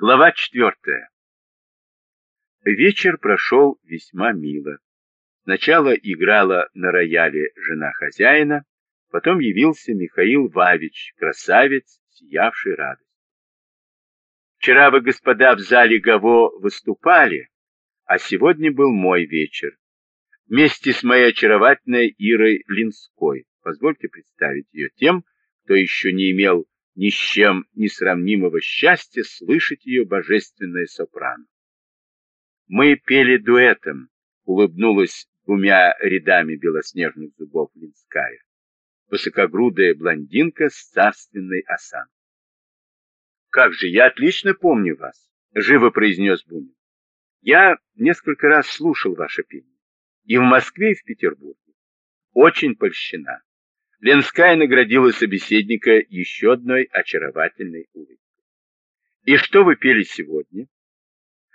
Глава четвертая. Вечер прошел весьма мило. Сначала играла на рояле жена хозяина, потом явился Михаил Вавич, красавец, сиявший радость. Вчера вы, господа, в зале Гаво выступали, а сегодня был мой вечер. Вместе с моей очаровательной Ирой Линской. Позвольте представить ее тем, кто еще не имел ни с чем несравнимого счастья слышать ее божественное сопрано. Мы пели дуэтом, улыбнулась двумя рядами белоснежных зубов Линская, высокогрудая блондинка с царственной осанкой. «Как же, я отлично помню вас», — живо произнес Бунин. «Я несколько раз слушал ваше пение, и в Москве, и в Петербурге. Очень польщена. Ленская наградила собеседника еще одной очаровательной улыбкой. И что вы пели сегодня?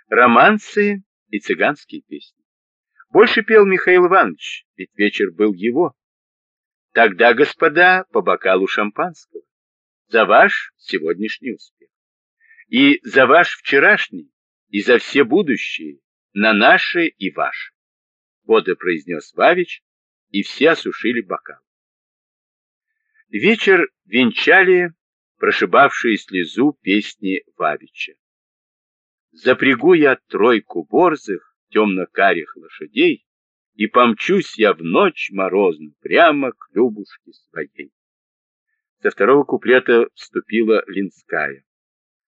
Романсы и цыганские песни. Больше пел Михаил Иванович, ведь вечер был его. Тогда, господа, по бокалу шампанского. За ваш сегодняшний успех. И за ваш вчерашний, и за все будущие, на наши и ваши. Бодро произнес Вавич, и все осушили бокал. Вечер венчали прошибавшие слезу песни Вавича. Запрягу я тройку борзых, темно-карих лошадей, и помчусь я в ночь морозную прямо к Любушке своей. Со второго куплета вступила Линская.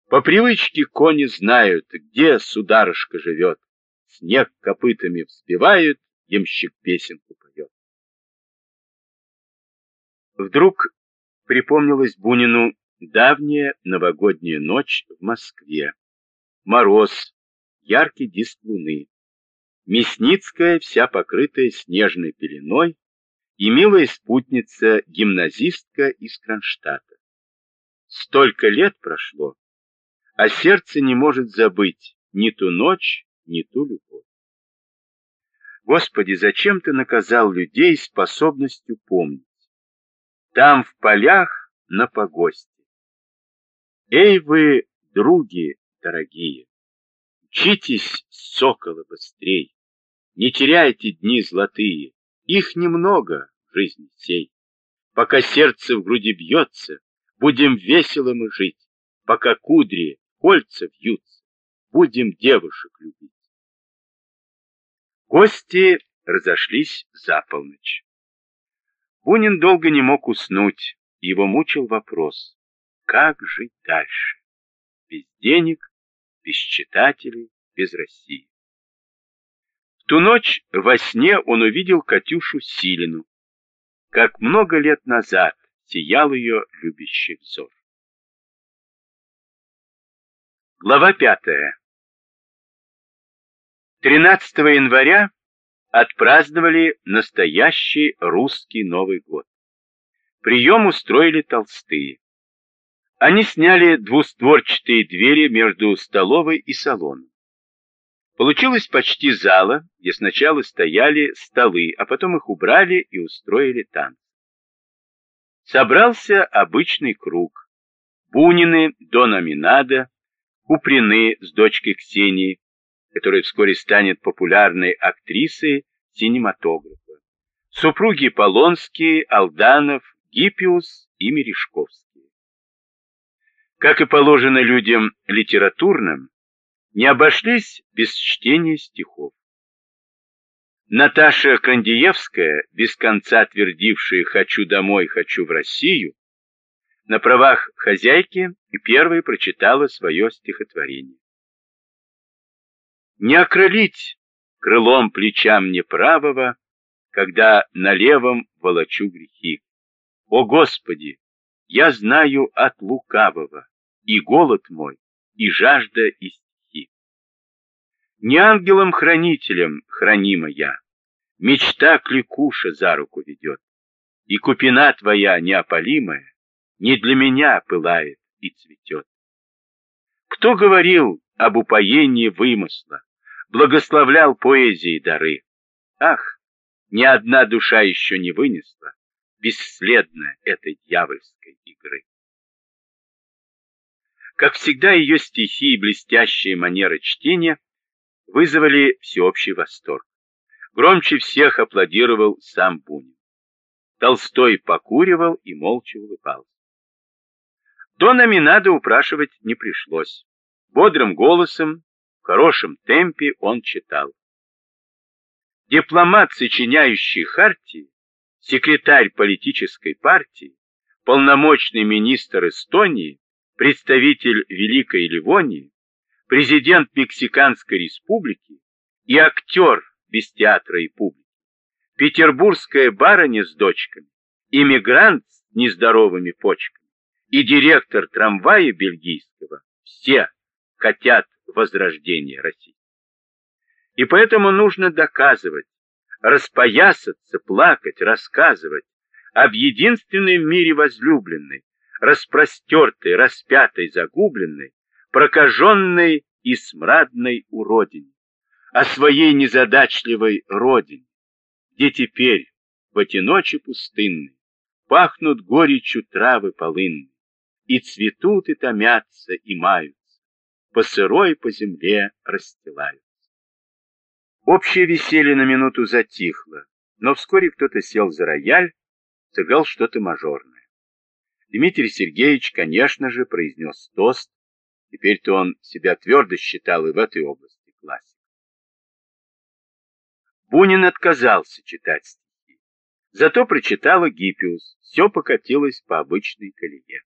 По привычке кони знают, где сударышка живет. Снег копытами взбивают, ямщик песенку поет. Вдруг припомнилась Бунину давняя новогодняя ночь в Москве. Мороз, яркий диск луны. Мясницкая, вся покрытая снежной пеленой, и милая спутница, гимназистка из Кронштадта. Столько лет прошло, а сердце не может забыть ни ту ночь, ни ту любовь. Господи, зачем ты наказал людей способностью помнить? Там в полях на погосте. Эй вы, други дорогие, учитесь, соколы, быстрей, не теряйте дни золотые, их немного в жизни сей. Пока сердце в груди бьется, будем весело мы жить, пока кудри, кольца вьются, будем девушек любить. Гости разошлись за полночь. Бунин долго не мог уснуть, его мучил вопрос, как жить дальше? Без денег, без читателей, без России. В ту ночь во сне он увидел Катюшу Силину, как много лет назад сиял ее любящий взор. Глава пятая. 13 января отпраздновали настоящий русский Новый год. Прием устроили толстые. Они сняли двустворчатые двери между столовой и салоном. Получилось почти зала, где сначала стояли столы, а потом их убрали и устроили танцы. Собрался обычный круг. Бунины, Дона Минада, Куприны с дочкой Ксении, которая вскоре станет популярной актрисой синематографа. Супруги Полонские, Алданов, Гиппиус и Мережковские. Как и положено людям литературным, не обошлись без чтения стихов. Наташа Кандиевская, без конца твердившая «хочу домой, хочу в Россию», на правах хозяйки и первой прочитала свое стихотворение не окрылить крылом плеча мне правого, когда на левом волочу грехи. О Господи, я знаю от лукавого и голод мой, и жажда, и. Не ангелом-хранителем хранима я, мечта кликуша за руку ведет, и купина твоя неопалимая не для меня пылает и цветет. Кто говорил об упоении вымысла, благословлял поэзии дары. Ах, ни одна душа еще не вынесла бесследно этой дьявольской игры. Как всегда, ее стихи и блестящие манеры чтения вызвали всеобщий восторг. Громче всех аплодировал сам Бунин. Толстой покуривал и молча улыбался. До номинада упрашивать не пришлось. Бодрым голосом, в хорошем темпе он читал. Дипломат, сочиняющий хартии, секретарь политической партии, полномочный министр Эстонии, представитель Великой Ливонии, президент Мексиканской республики и актер без театра и публики, петербургская барыня с дочками, иммигрант с нездоровыми почками и директор трамвая бельгийского, все хотят возрождения России. И поэтому нужно доказывать, распоясаться, плакать, рассказывать об единственной в мире возлюбленной, распростертой, распятой, загубленной, прокаженной и смрадной уродине, о своей незадачливой родине, где теперь, в эти ночи пустынные, пахнут горечью травы полынные, и цветут и томятся и маются, по сырой по земле расстилаются. Общее веселье на минуту затихло, но вскоре кто-то сел за рояль, сыграл что-то мажорное. Дмитрий Сергеевич, конечно же, произнес тост, теперь-то он себя твердо считал и в этой области классик. Бунин отказался читать стихи, зато прочитала Гиппиус, все покатилось по обычной колее.